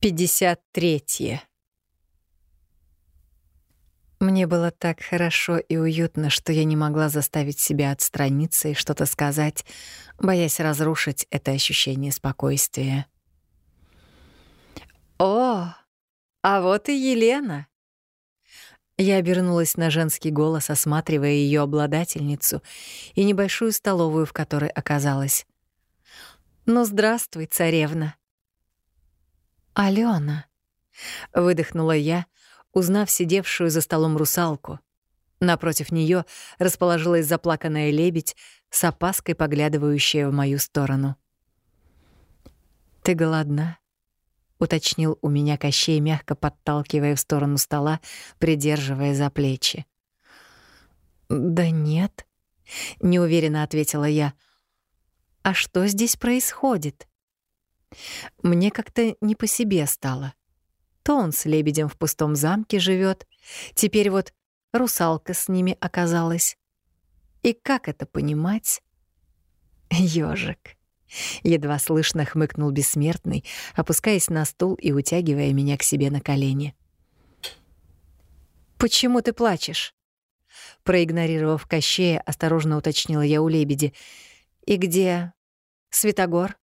53. Мне было так хорошо и уютно, что я не могла заставить себя отстраниться и что-то сказать, боясь разрушить это ощущение спокойствия. «О, а вот и Елена!» Я обернулась на женский голос, осматривая ее обладательницу и небольшую столовую, в которой оказалась. «Ну, здравствуй, царевна!» «Алена!» — выдохнула я, узнав сидевшую за столом русалку. Напротив нее расположилась заплаканная лебедь с опаской, поглядывающая в мою сторону. «Ты голодна?» — уточнил у меня Кощей, мягко подталкивая в сторону стола, придерживая за плечи. «Да нет», — неуверенно ответила я. «А что здесь происходит?» Мне как-то не по себе стало. То он с лебедем в пустом замке живет, теперь вот русалка с ними оказалась. И как это понимать? Ёжик. Едва слышно хмыкнул бессмертный, опускаясь на стул и утягивая меня к себе на колени. «Почему ты плачешь?» Проигнорировав Кощея, осторожно уточнила я у лебеди. «И где Светогор?»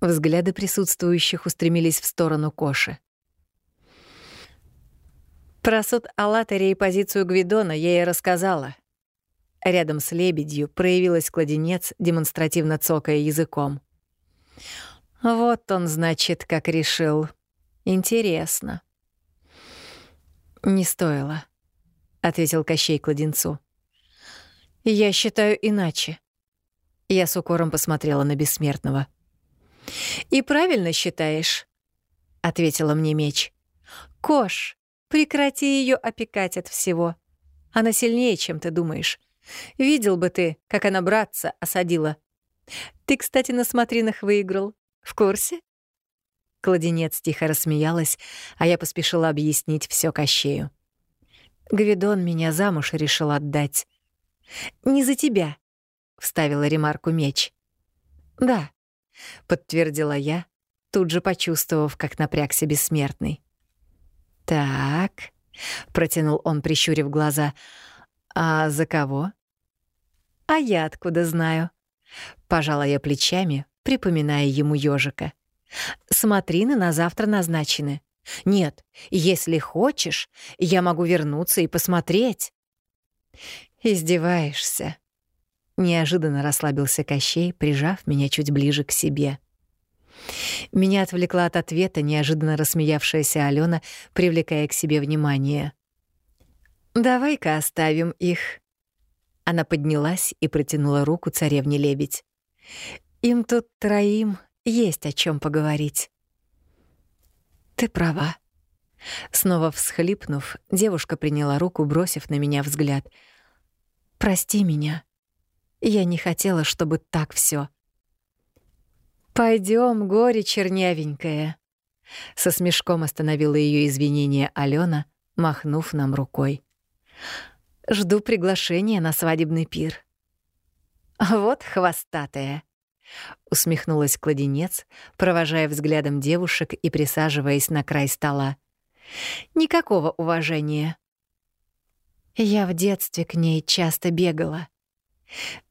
Взгляды присутствующих устремились в сторону Коши. Про суд Аллатаре и позицию Гвидона я ей рассказала. Рядом с лебедью проявилась кладенец, демонстративно цокая языком. Вот он, значит, как решил. Интересно. «Не стоило», — ответил Кощей кладенцу. «Я считаю иначе». Я с укором посмотрела на бессмертного. «И правильно считаешь», — ответила мне меч. «Кош, прекрати ее опекать от всего. Она сильнее, чем ты думаешь. Видел бы ты, как она братца осадила. Ты, кстати, на смотринах выиграл. В курсе?» Кладенец тихо рассмеялась, а я поспешила объяснить все Кощею. Гвидон меня замуж решил отдать. «Не за тебя», — вставила ремарку меч. «Да, — подтвердила я, тут же почувствовав, как напрягся бессмертный. «Так», — протянул он, прищурив глаза, — «а за кого?» «А я откуда знаю?» Пожала я плечами, припоминая ему ёжика. «Смотрины на завтра назначены. Нет, если хочешь, я могу вернуться и посмотреть». «Издеваешься», Неожиданно расслабился Кощей, прижав меня чуть ближе к себе. Меня отвлекла от ответа неожиданно рассмеявшаяся Алена, привлекая к себе внимание. «Давай-ка оставим их». Она поднялась и протянула руку царевне-лебедь. «Им тут троим есть о чем поговорить». «Ты права». Снова всхлипнув, девушка приняла руку, бросив на меня взгляд. «Прости меня». Я не хотела, чтобы так все. Пойдем, горе чернявенькое. Со смешком остановила ее извинение Алена, махнув нам рукой. Жду приглашения на свадебный пир. Вот хвостатая. Усмехнулась кладенец, провожая взглядом девушек и присаживаясь на край стола. Никакого уважения. Я в детстве к ней часто бегала.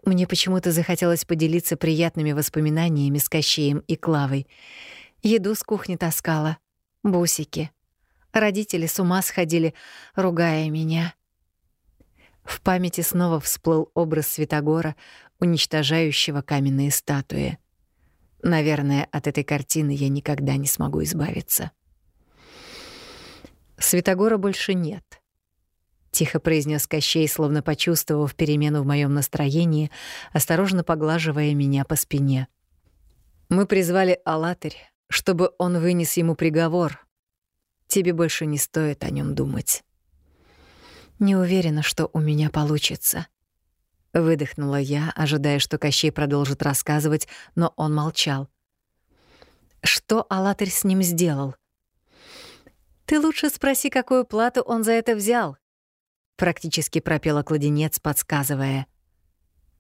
Мне почему-то захотелось поделиться приятными воспоминаниями с Кощеем и Клавой. Еду с кухни таскала, бусики. Родители с ума сходили, ругая меня. В памяти снова всплыл образ Святогора, уничтожающего каменные статуи. Наверное, от этой картины я никогда не смогу избавиться. Святогора больше нет. — тихо произнес Кощей, словно почувствовав перемену в моем настроении, осторожно поглаживая меня по спине. «Мы призвали Алатырь, чтобы он вынес ему приговор. Тебе больше не стоит о нем думать». «Не уверена, что у меня получится», — выдохнула я, ожидая, что Кощей продолжит рассказывать, но он молчал. «Что Алатырь с ним сделал?» «Ты лучше спроси, какую плату он за это взял», практически пропела кладенец, подсказывая.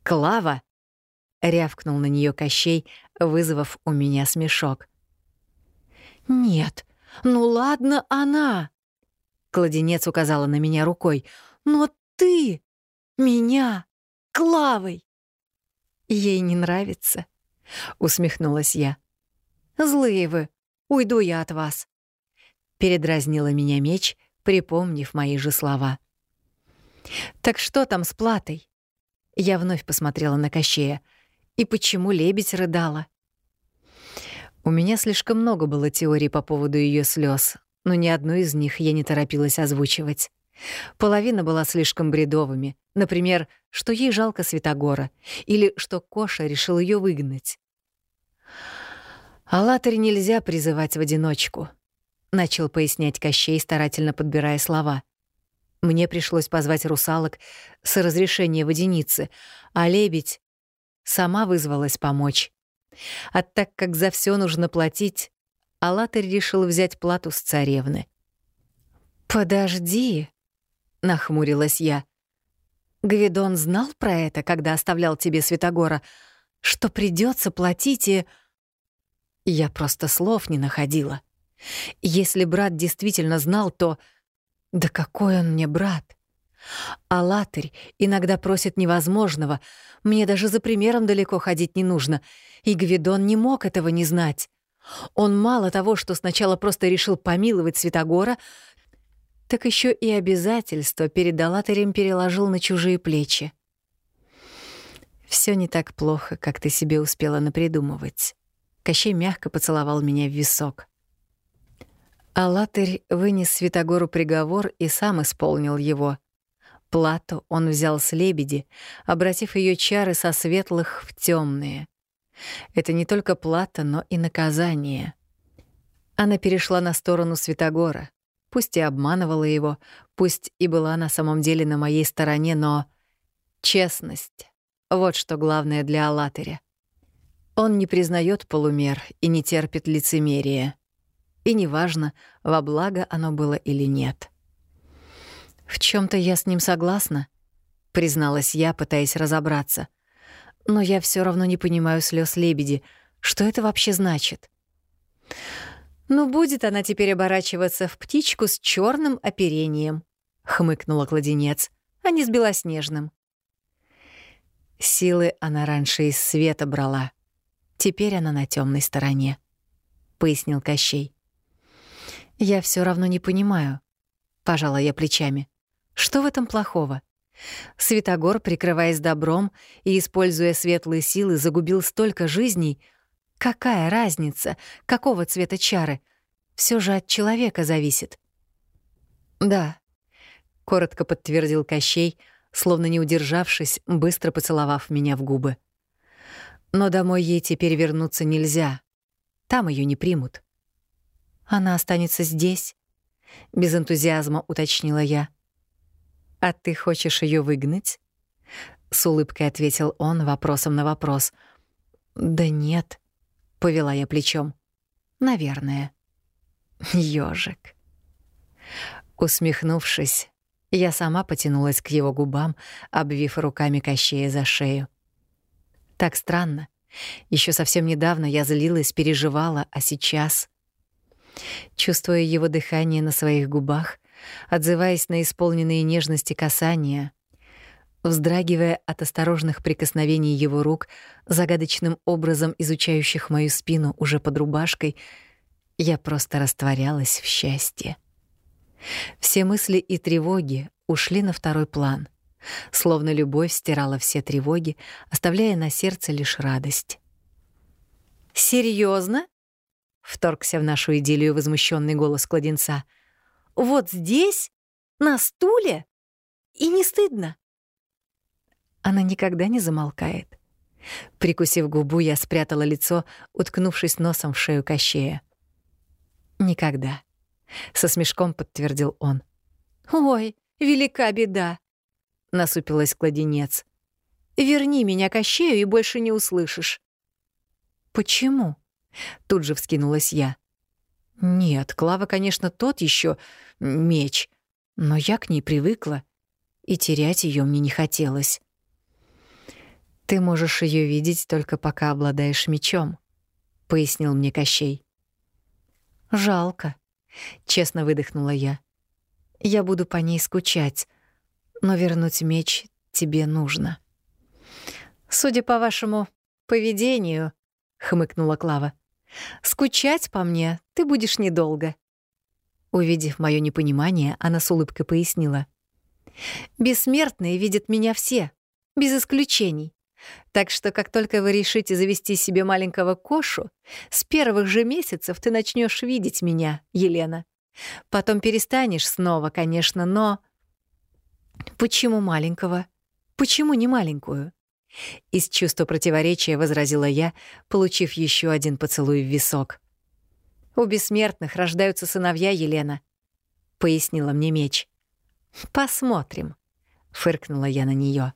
«Клава!» — рявкнул на нее Кощей, вызвав у меня смешок. «Нет, ну ладно она!» Кладенец указала на меня рукой. «Но ты! Меня! Клавой!» «Ей не нравится», — усмехнулась я. «Злые вы! Уйду я от вас!» Передразнила меня меч, припомнив мои же слова. «Так что там с платой?» Я вновь посмотрела на Кощея. «И почему лебедь рыдала?» У меня слишком много было теорий по поводу ее слез, но ни одну из них я не торопилась озвучивать. Половина была слишком бредовыми. Например, что ей жалко Святогора, или что Коша решил ее выгнать. «Аллатырь нельзя призывать в одиночку», — начал пояснять Кощей, старательно подбирая слова. Мне пришлось позвать русалок с разрешения водяницы, а лебедь сама вызвалась помочь. А так как за все нужно платить, Алатырь решил взять плату с царевны. «Подожди», — нахмурилась я. «Гвидон знал про это, когда оставлял тебе Святогора, что придется платить и...» Я просто слов не находила. Если брат действительно знал, то да какой он мне брат! А латырь иногда просит невозможного. Мне даже за примером далеко ходить не нужно. И Гвидон не мог этого не знать. Он мало того, что сначала просто решил помиловать Святогора, так еще и обязательства перед Алатырем переложил на чужие плечи. Все не так плохо, как ты себе успела напридумывать. Кощей мягко поцеловал меня в висок. Алатырь вынес Святогору приговор и сам исполнил его. Плату он взял с лебеди, обратив ее чары со светлых в темные. Это не только плата, но и наказание. Она перешла на сторону Святогора, пусть и обманывала его, пусть и была на самом деле на моей стороне, но честность — вот что главное для Алатыря. Он не признает полумер и не терпит лицемерия и неважно, во благо оно было или нет. В чем то я с ним согласна, призналась я, пытаясь разобраться. Но я все равно не понимаю слез лебеди. Что это вообще значит? Ну, будет она теперь оборачиваться в птичку с черным оперением, хмыкнула кладенец, а не с белоснежным. Силы она раньше из света брала. Теперь она на темной стороне, пояснил Кощей. Я все равно не понимаю. Пожала я плечами. Что в этом плохого? Святогор, прикрываясь добром и используя светлые силы, загубил столько жизней. Какая разница, какого цвета чары? Все же от человека зависит. Да, коротко подтвердил Кощей, словно не удержавшись, быстро поцеловав меня в губы. Но домой ей теперь вернуться нельзя. Там ее не примут. Она останется здесь? Без энтузиазма уточнила я. А ты хочешь ее выгнать? С улыбкой ответил он вопросом на вопрос. Да нет, повела я плечом. Наверное. Ёжик. Усмехнувшись, я сама потянулась к его губам, обвив руками Кощея за шею. Так странно. Еще совсем недавно я злилась, переживала, а сейчас чувствуя его дыхание на своих губах, отзываясь на исполненные нежности касания, вздрагивая от осторожных прикосновений его рук, загадочным образом изучающих мою спину уже под рубашкой, я просто растворялась в счастье. Все мысли и тревоги ушли на второй план, словно любовь стирала все тревоги, оставляя на сердце лишь радость. Серьезно? Вторгся в нашу идиллию возмущенный голос кладенца. Вот здесь, на стуле, и не стыдно. Она никогда не замолкает. Прикусив губу, я спрятала лицо, уткнувшись носом в шею Кощея. Никогда, со смешком подтвердил он. Ой, велика беда, насупилась кладенец. Верни меня Кощею и больше не услышишь. Почему? Тут же вскинулась я. Нет, Клава, конечно, тот еще меч, но я к ней привыкла, и терять ее мне не хотелось. Ты можешь ее видеть только пока обладаешь мечом, пояснил мне Кощей. Жалко, честно выдохнула я. Я буду по ней скучать, но вернуть меч тебе нужно. Судя по вашему поведению, хмыкнула Клава. Скучать по мне ты будешь недолго. Увидев моё непонимание, она с улыбкой пояснила: Бессмертные видят меня все, без исключений. Так что, как только вы решите завести себе маленького кошу, с первых же месяцев ты начнешь видеть меня, Елена. Потом перестанешь снова, конечно, но... Почему маленького? Почему не маленькую? Из чувства противоречия возразила я, получив еще один поцелуй в висок. У бессмертных рождаются сыновья Елена, пояснила мне меч. Посмотрим, фыркнула я на нее.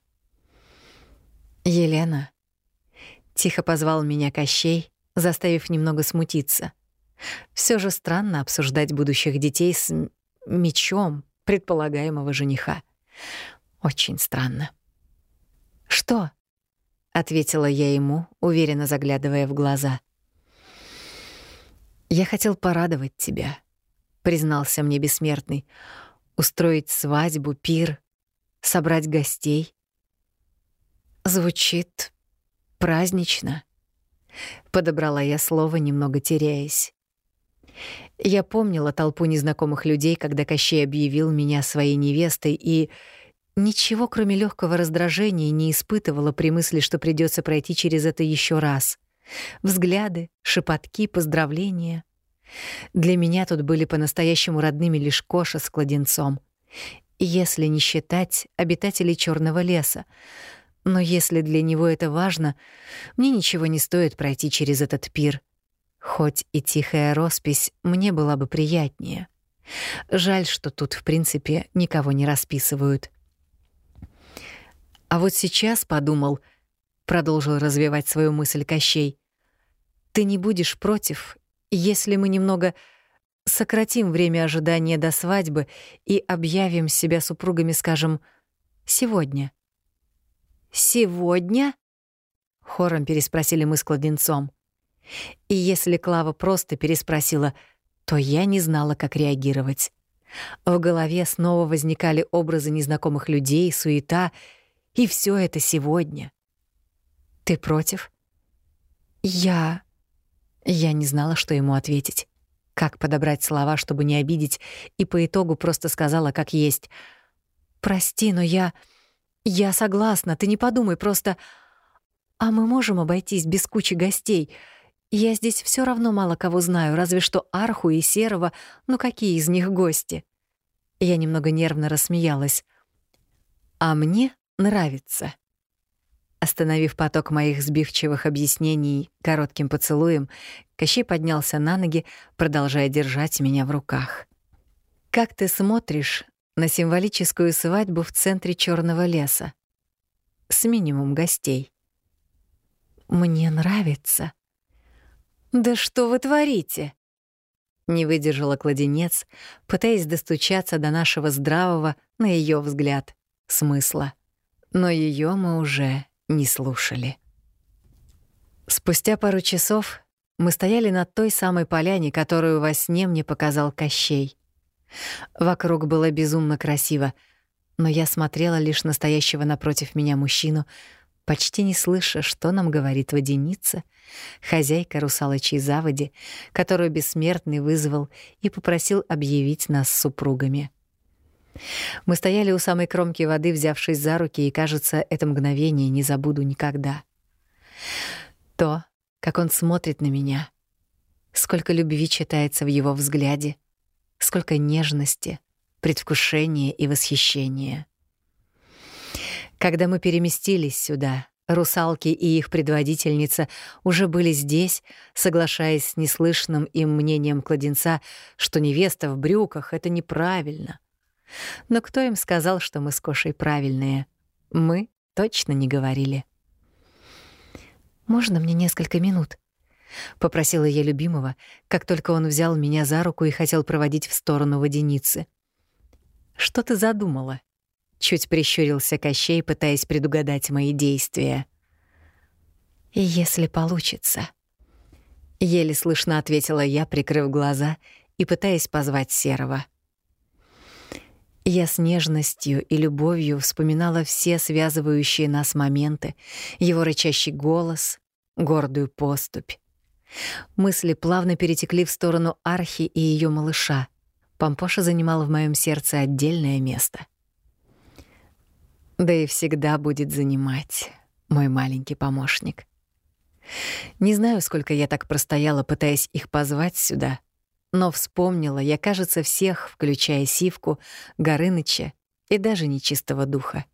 Елена тихо позвал меня Кощей, заставив немного смутиться. Все же странно обсуждать будущих детей с мечом предполагаемого жениха. Очень странно. Что? Ответила я ему, уверенно заглядывая в глаза. Я хотел порадовать тебя, признался мне бессмертный устроить свадьбу, пир, собрать гостей. Звучит празднично. Подобрала я слово, немного теряясь. Я помнила толпу незнакомых людей, когда Кощей объявил меня своей невестой, и ничего, кроме легкого раздражения, не испытывала при мысли, что придется пройти через это еще раз. Взгляды, шепотки, поздравления. Для меня тут были по-настоящему родными лишь Коша с кладенцом. Если не считать обитателей черного леса. Но если для него это важно, мне ничего не стоит пройти через этот пир. Хоть и тихая роспись мне была бы приятнее. Жаль, что тут, в принципе, никого не расписывают. А вот сейчас подумал, продолжил развивать свою мысль Кощей. Ты не будешь против, если мы немного сократим время ожидания до свадьбы и объявим себя супругами, скажем, сегодня. Сегодня? Хором переспросили мы с кладенцом. И если Клава просто переспросила, то я не знала, как реагировать. В голове снова возникали образы незнакомых людей, суета, и все это сегодня. Ты против? Я я не знала, что ему ответить. Как подобрать слова, чтобы не обидеть, и по итогу просто сказала, как есть. «Прости, но я... Я согласна, ты не подумай, просто... А мы можем обойтись без кучи гостей. Я здесь все равно мало кого знаю, разве что Арху и Серого, ну какие из них гости?» Я немного нервно рассмеялась. «А мне нравится». Остановив поток моих сбивчивых объяснений коротким поцелуем, Кощей поднялся на ноги, продолжая держать меня в руках. «Как ты смотришь на символическую свадьбу в центре черного леса? С минимум гостей». «Мне нравится». «Да что вы творите?» Не выдержала кладенец, пытаясь достучаться до нашего здравого, на ее взгляд, смысла. Но ее мы уже не слушали. Спустя пару часов мы стояли на той самой поляне, которую во сне мне показал Кощей. Вокруг было безумно красиво, но я смотрела лишь настоящего напротив меня мужчину, почти не слыша, что нам говорит водяница, хозяйка русалочьей заводи, которую бессмертный вызвал и попросил объявить нас супругами. Мы стояли у самой кромки воды, взявшись за руки, и, кажется, это мгновение не забуду никогда. То, как он смотрит на меня, сколько любви читается в его взгляде, сколько нежности, предвкушения и восхищения. Когда мы переместились сюда, русалки и их предводительница уже были здесь, соглашаясь с неслышным им мнением кладенца, что невеста в брюках — это неправильно. Но кто им сказал, что мы с Кошей правильные? Мы точно не говорили. «Можно мне несколько минут?» — попросила я любимого, как только он взял меня за руку и хотел проводить в сторону воденицы. «Что ты задумала?» — чуть прищурился Кощей, пытаясь предугадать мои действия. «Если получится». Еле слышно ответила я, прикрыв глаза и пытаясь позвать Серого. Я с нежностью и любовью вспоминала все связывающие нас моменты, его рычащий голос, гордую поступь. Мысли плавно перетекли в сторону Архи и ее малыша. Пампоша занимал в моем сердце отдельное место. Да и всегда будет занимать мой маленький помощник. Не знаю, сколько я так простояла, пытаясь их позвать сюда, но вспомнила я, кажется, всех, включая Сивку, Горыныча и даже нечистого духа.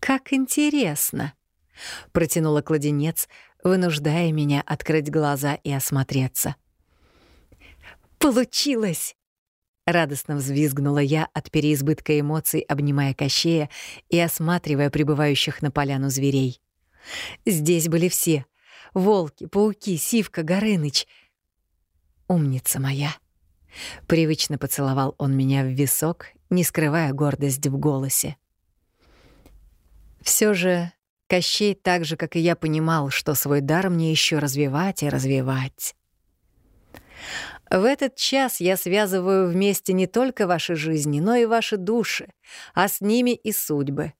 «Как интересно!» — протянула кладенец, вынуждая меня открыть глаза и осмотреться. «Получилось!» Радостно взвизгнула я от переизбытка эмоций, обнимая Кощея и осматривая прибывающих на поляну зверей. Здесь были все — волки, пауки, сивка, горыныч. Умница моя. Привычно поцеловал он меня в висок, не скрывая гордость в голосе. Все же Кощей так же, как и я, понимал, что свой дар мне еще развивать и развивать. В этот час я связываю вместе не только ваши жизни, но и ваши души, а с ними и судьбы.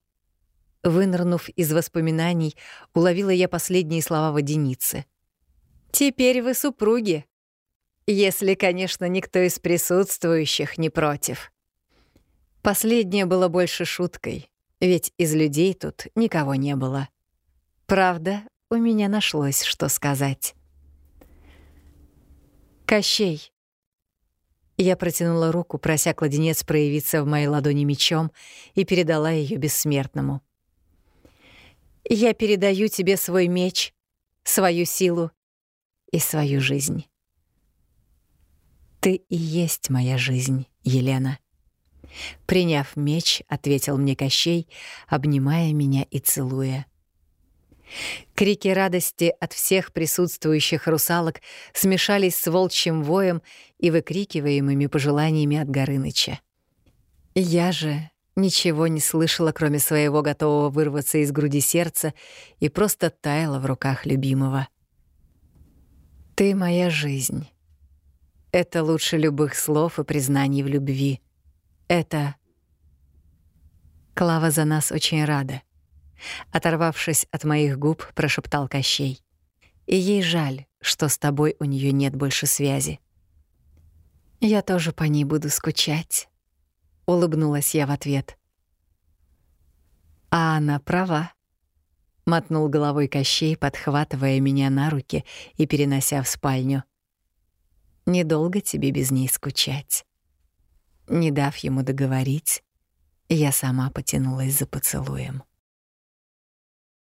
Вынырнув из воспоминаний, уловила я последние слова воденицы. «Теперь вы супруги. Если, конечно, никто из присутствующих не против». Последнее было больше шуткой, ведь из людей тут никого не было. Правда, у меня нашлось, что сказать. «Кощей!» Я протянула руку, прося кладенец проявиться в моей ладони мечом, и передала ее бессмертному. Я передаю тебе свой меч, свою силу и свою жизнь. Ты и есть моя жизнь, Елена. Приняв меч, ответил мне Кощей, обнимая меня и целуя. Крики радости от всех присутствующих русалок смешались с волчьим воем и выкрикиваемыми пожеланиями от Горыныча. Я же Ничего не слышала, кроме своего готового вырваться из груди сердца, и просто таяла в руках любимого. «Ты моя жизнь. Это лучше любых слов и признаний в любви. Это...» Клава за нас очень рада. Оторвавшись от моих губ, прошептал Кощей. И ей жаль, что с тобой у нее нет больше связи. Я тоже по ней буду скучать улыбнулась я в ответ. А она права. Мотнул головой Кощей, подхватывая меня на руки и перенося в спальню. Недолго тебе без ней скучать. Не дав ему договорить, я сама потянулась за поцелуем.